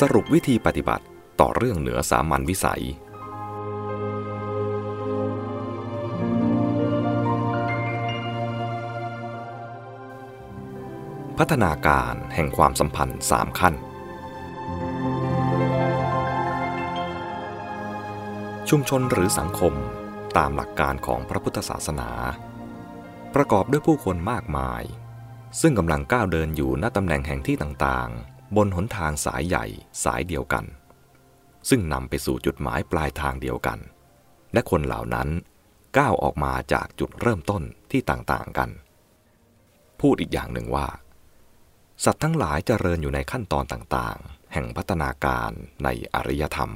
สรุปวิธีปฏิบัติต่อเรื่องเหนือสามัญวิสัย พัฒนาการแห่งความสัมพันธ์สามขั้น ชุมชนหรือสังคมตามหลักการของพระพุทธศาสนา ประกอบด้วยผู้คนมากมาย ซึ่งกำลังก้าวเดินอยู่ณตำแหน่งแห่งที่ต่างๆ บนหนทางสายใหญ่สายเดียวกัน ซึ่งนำไปสู่จุดหมายปลายทางเดียวกัน และคนเหล่านั้นก้าวออกมาจากจุดเริ่มต้นที่ต่างๆกัน พูดอีกอย่างหนึ่งว่า สัตว์ทั้งหลายเจริญอยู่ในขั้นตอนต่างๆ แห่งพัฒนาการในอริยธรรม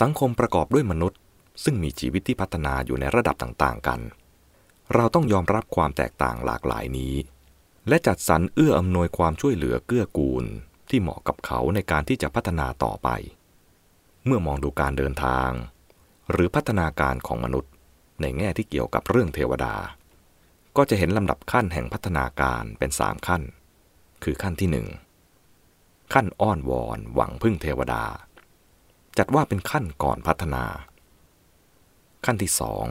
สังคมประกอบด้วยมนุษย์ ซึ่งมีชีวิตที่พัฒนาอยู่ในระดับต่างๆกัน เราต้องยอมรับความแตกต่างหลากหลายนี้ และจัดสรรเอื้ออำนวยความช่วยเหลือเกื้อกูล ที่เหมาะกับเขาในการที่จะพัฒนาต่อไป เมื่อมองดูการเดินทาง หรือพัฒนาการของมนุษย์ ในแง่ที่เกี่ยวกับเรื่องเทวดา ก็จะเห็นลำดับขั้นแห่งพัฒนาการเป็นสามขั้น คือขั้นที่หนึ่งขั้นอ้อนวอนหวังพึ่งเทวดา จัดว่าเป็นขั้นก่อนพัฒนา ขั้นที่สอง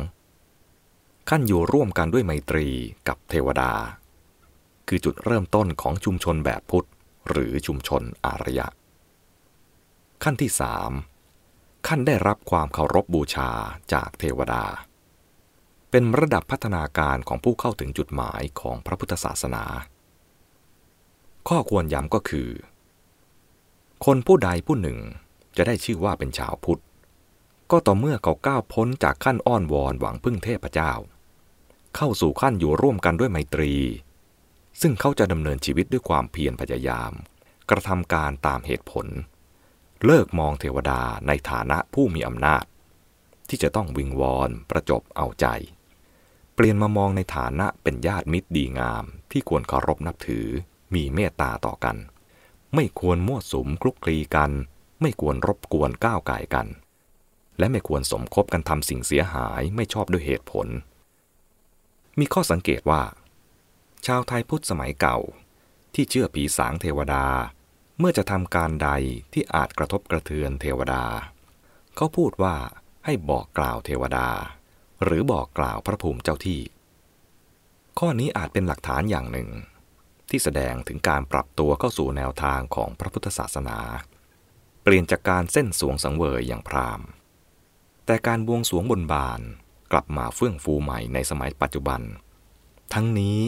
ขั้นอยู่ร่วมกันด้วยไมตรีกับเทวดา คือจุดเริ่มต้นของชุมชนแบบพุทธ หรือชุมชนอารยะ ขั้นที่สามขั้นได้รับความเคารพบบูชาจากเทวดา เป็นระดับพัฒนาการของผู้เข้าถึงจุดหมายของพระพุทธศาสนา ข้อควรย้ำก็คือ คนผู้ใดผู้หนึ่งจะได้ชื่อว่าเป็นชาวพุทธ ก็ต่อเมื่อเขาก้าวพ้นจากขั้นอ้อนวอนหวังพึ่งเทพเจ้า เข้าสู่ขั้นอยู่ร่วมกันด้วยไมตรี ซึ่งเขาจะดำเนินชีวิตด้วยความเพียรพยายาม กระทำการตามเหตุผล เลิกมองเทวดาในฐานะผู้มีอำนาจ ที่จะต้องวิงวอนประจบเอาใจ เปลี่ยนมามองในฐานะเป็นญาติมิตรดีงาม ที่ควรเคารพนับถือ มีเมตตาต่อกัน ไม่ควรมั่วสุมคลุกคลีกัน ไม่ควรรบกวนก้าวไก่กัน และไม่ควรสมคบกันทำสิ่งเสียหายไม่ชอบด้วยเหตุผล มีข้อสังเกตว่า ชาวไทยพุทธสมัยเก่า ที่เชื่อผีสางเทวดา เมื่อจะทำการใดที่อาจกระทบกระเทือนเทวดา เขาพูดว่าให้บอกกล่าวเทวดา หรือบอกกล่าวพระภูมิเจ้าที่ ข้อนี้อาจเป็นหลักฐานอย่างหนึ่ง ที่แสดงถึงการปรับตัวเข้าสู่แนวทางของพระพุทธศาสนา เปลี่ยนจากการเส้นสวงสังเวยอย่างพราหมณ์แต่การบวงสวงบนบานกลับมาเฟื่องฟูใหม่ในสมัยปัจจุบัน ทั้งนี้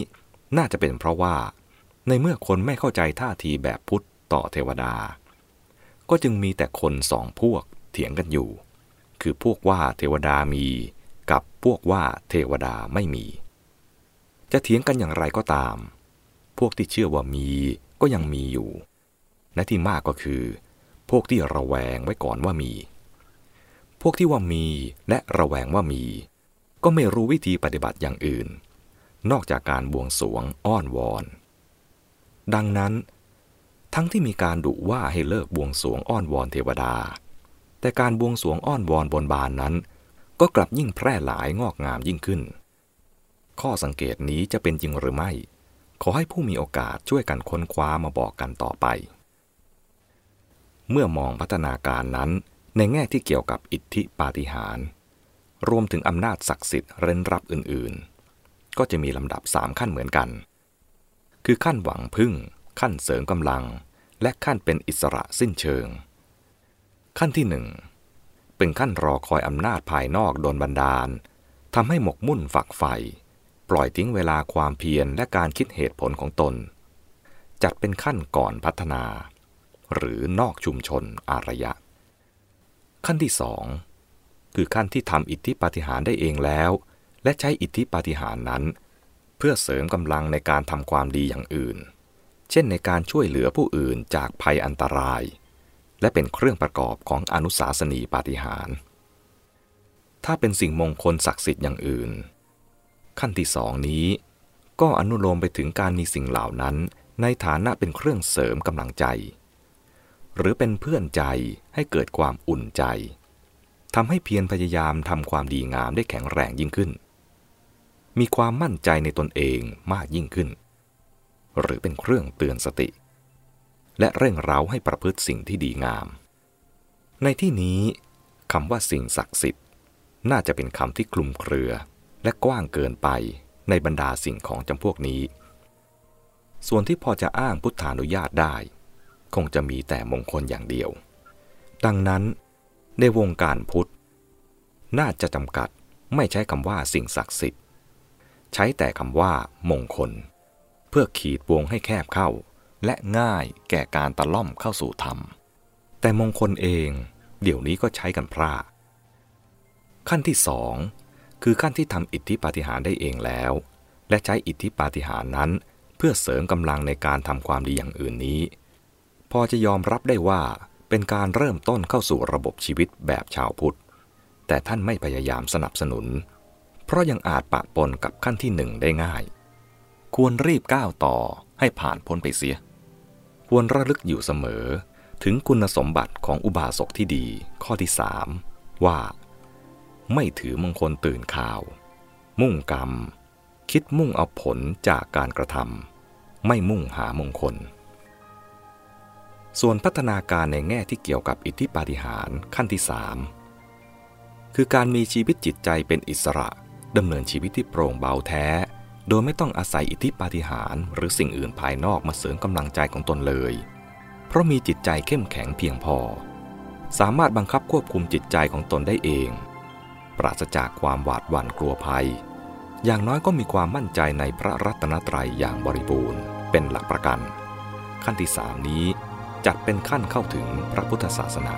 น่าจะเป็นเพราะว่า ในเมื่อคนไม่เข้าใจท่าทีแบบพุทธต่อเทวดา ก็จึงมีแต่คนสองพวกเถียงกันอยู่ คือพวกว่าเทวดามี กับพวกว่าเทวดาไม่มี จะเถียงกันอย่างไรก็ตาม พวกที่เชื่อว่ามีก็ยังมีอยู่ และที่มากก็คือ พวกที่ระแวงไว้ก่อนว่ามี พวกที่ว่ามีและระแวงว่ามี ก็ไม่รู้วิธีปฏิบัติอย่างอื่น นอกจากการบวงสวงอ้อนวอน ดังนั้น ทั้งที่มีการดุว่าให้เลิกบวงสวงอ้อนวอนเทวดา แต่การบวงสวงอ้อนวอนบนบานนั้น ก็กลับยิ่งแพร่หลายงอกงามยิ่งขึ้น ข้อสังเกตนี้จะเป็นจริงหรือไม่ ขอให้ผู้มีโอกาสช่วยกันค้นคว้ามาบอกกันต่อไป เมื่อมองพัฒนาการนั้นในแง่ที่เกี่ยวกับอิทธิปาฏิหาริย์รวมถึงอำนาจศักดิ์สิทธิ์เร้นรับอื่นๆ ก็จะมีลำดับสามขั้นเหมือนกัน คือขั้นหวังพึ่ง ขั้นเสริมกำลัง และขั้นเป็นอิสระสิ้นเชิง ขั้นที่หนึ่งเป็นขั้นรอคอยอำนาจภายนอกโดนบันดาลทำให้หมกมุ่นฝักใฝ่ปล่อยทิ้งเวลาความเพียรและการคิดเหตุผลของตน จัดเป็นขั้นก่อนพัฒนา หรือนอกชุมชนอารยะ ขั้นที่สองคือขั้นที่ทำอิทธิปาฏิหาริย์ได้เองแล้ว และใช้อิทธิปาฏิหาริย์นั้น เพื่อเสริมกำลังในการทำความดีอย่างอื่น เช่นในการช่วยเหลือผู้อื่นจากภัยอันตราย และเป็นเครื่องประกอบของอนุสาสนีปาฏิหาริย์ถ้าเป็นสิ่งมงคลศักดิ์สิทธิ์อย่างอื่น ขั้นที่สองนี้ ก็อนุโลมไปถึงการมีสิ่งเหล่านั้น ในฐานะเป็นเครื่องเสริมกำลังใจ หรือเป็นเพื่อนใจให้เกิดความอุ่นใจทำให้เพียรพยายามทำความดีงามได้แข็งแรงยิ่งขึ้น มีความมั่นใจในตนเองมากยิ่งขึ้น หรือเป็นเครื่องเตือนสติ และเร่งเร้าให้ประพฤติสิ่งที่ดีงาม ในที่นี้คำว่าสิ่งศักดิ์สิทธิ์ น่าจะเป็นคำที่คลุมเครือและกว้างเกินไปในบรรดาสิ่งของจำพวกนี้ ส่วนที่พอจะอ้างพุทธานุญาตได้ คงจะมีแต่มงคลอย่างเดียว ดังนั้นในวงการพุทธ น่าจะจำกัดไม่ใช้คำว่าสิ่งศักดิ์สิทธิ์ ใช้แต่คำว่ามงคล เพื่อขีดวงให้แคบเข้า และง่ายแก่การตะล่อมเข้าสู่ธรรม แต่มงคลเอง เดี๋ยวนี้ก็ใช้กันพร่าขั้นที่สองคือขั้นที่ทำอิทธิปาฏิหาริย์ได้เองแล้ว และใช้อิทธิปาฏิหาริย์นั้น เพื่อเสริมกำลังในการทำความดีอย่างอื่นนี้ พอจะยอมรับได้ว่าเป็นการเริ่มต้นเข้าสู่ระบบชีวิตแบบชาวพุทธ แต่ท่านไม่พยายามสนับสนุน เพราะยังอาจปะปนกับขั้นที่หนึ่งได้ง่าย ควรรีบก้าวต่อให้ผ่านพ้นไปเสีย ควรระลึกอยู่เสมอ ถึงคุณสมบัติของอุบาสกที่ดี ข้อที่สามว่า ไม่ถือมงคลตื่นข่าว มุ่งกรรม คิดมุ่งเอาผลจากการกระทำไม่มุ่งหามงคล ส่วนพัฒนาการในแง่ที่เกี่ยวกับอิทธิปาฏิหาริย์ขั้นที่สามคือการมีชีวิตจิตใจเป็นอิสระ ดำเนินชีวิตที่โปร่งเบาแท้ โดยไม่ต้องอาศัยอิทธิปาฏิหาริย์หรือสิ่งอื่นภายนอกมาเสริมกำลังใจของตนเลย เพราะมีจิตใจเข้มแข็งเพียงพอ สามารถบังคับควบคุมจิตใจของตนได้เอง ปราศจากความหวาดหวั่นกลัวภัย อย่างน้อยก็มีความมั่นใจในพระรัตนตรัยอย่างบริบูรณ์ เป็นหลักประกัน ขั้นที่สามนี้จัดเป็นขั้นเข้าถึงพระพุทธศาสนา